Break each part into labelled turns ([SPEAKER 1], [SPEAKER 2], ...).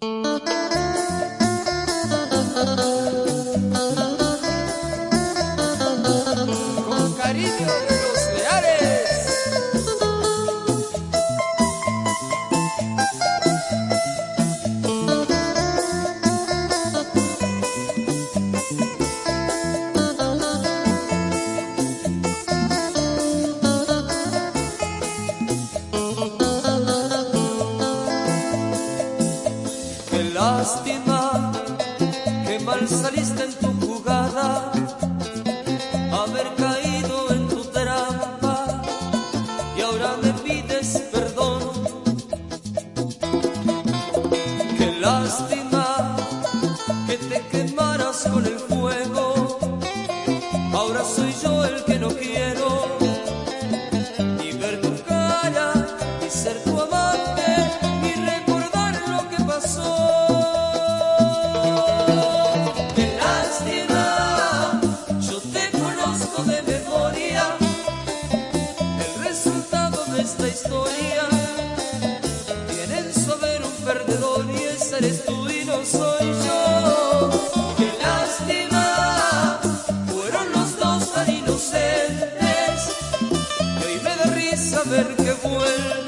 [SPEAKER 1] Con cariño lástima que mal saliste en tu jugada, haber caído en tu trampa y ahora me pides perdón. Qué lástima que te quemaras con el fuego, ahora soy yo el que no quiero esta historia. Tienen saber un perdedor y ese eres tú y no soy yo. Qué lástima, fueron los dos tan inocentes. Y hoy me da risa ver que vuelves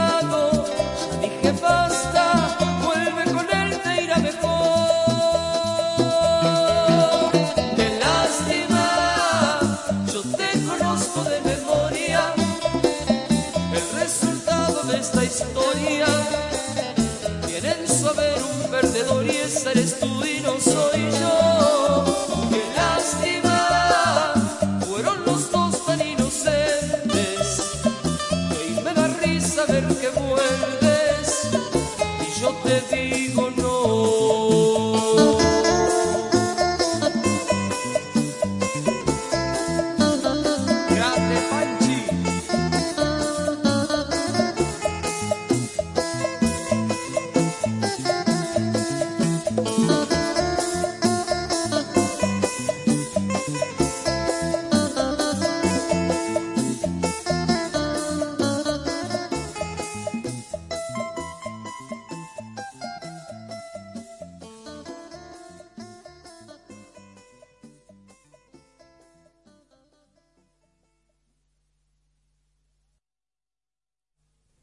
[SPEAKER 1] eres tú y no soy yo. Qué lástima, fueron los dos tan inocentes. Y me da risa ver que vuelves y yo te digo.